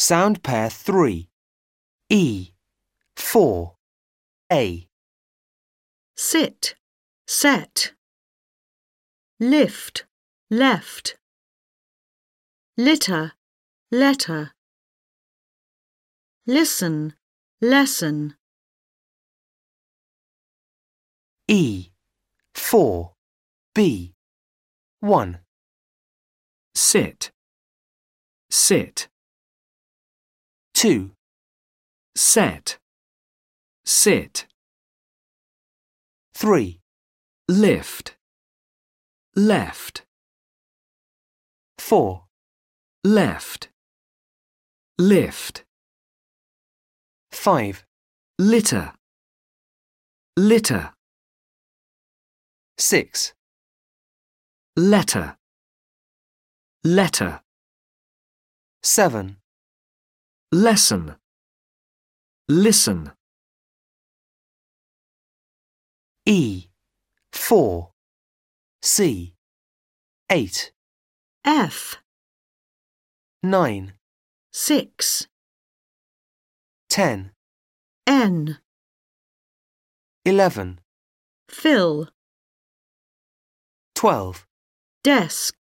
Sound pair 3. E. 4. A. sit, set. Lift, left. Litter, letter. Listen, lesson. E. 4. B. 1. sit, sit, 2. set, sit, 3. lift, left, 4. left, lift, 5. litter, litter, 6. letter, letter, 7. Lesson, listen, E. 4. C. 8. F, 9. six. 10. N, 11. fill. 12. Desk.